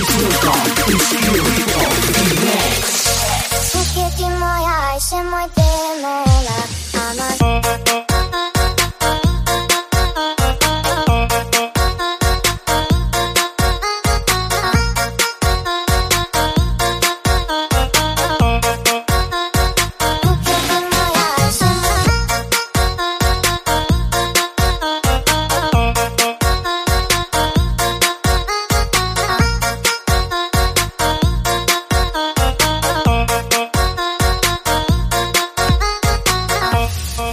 Ladies and gentlemen,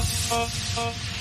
Oh, oh, oh.